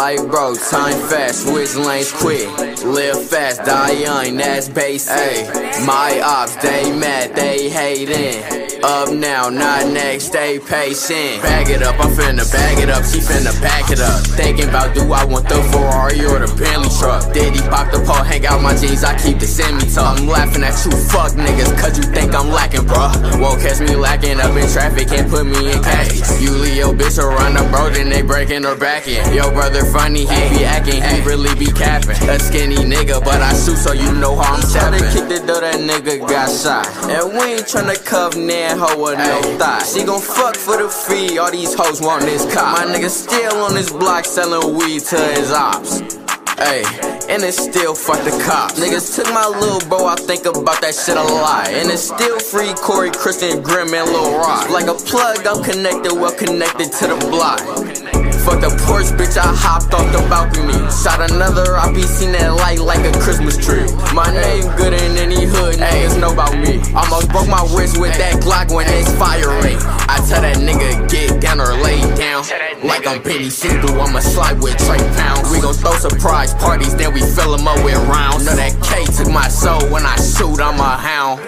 like bro, time fast, switch lanes quick. Live fast, die young, that's basic. My ops, they mad, they hating. Up now, not next, stay patient. Bag it up, I'm finna bag it up, she finna back it up. Thinking about do I want the Ferrari or the Bentley truck? Diddy pop the pole, hang out my jeans, I keep the semi tuck. I'm laughing at you fuck niggas, cause you think I'm lacking, bruh. Won't catch me lacking up in traffic, can't put me in case. You Leo bitch around the bro, then they breaking her back in. Yo, brother funny, he be acting, he really be capping. A skinny nigga, but I shoot so you know how I'm tapping. Kick the door, that nigga got shot. And we ain't tryna cuff nan hoe with no thigh. She gon' fuck for the fee, all these hoes want this cop. My nigga still on this block selling weed to his ops. Ayy, and it's still fuck the cops. Niggas took my little bro, I think about that shit a lot. And it's still free Corey, Christian, Grim, and Lil Rock. Like a plug, I'm connected, well connected to the block. Fuck the porch, bitch, I hopped off the balcony. Shot another, I be seen that light like a Christmas tree. My name good in my wrist with that Glock when it's firing. I tell that nigga get down or lay down. Like I'm Benny Siegel, I'ma slide with Trey Pounds. We gon' throw surprise parties, then we fill 'em up with rounds. Know that K took my soul when I shoot, I'm a hound.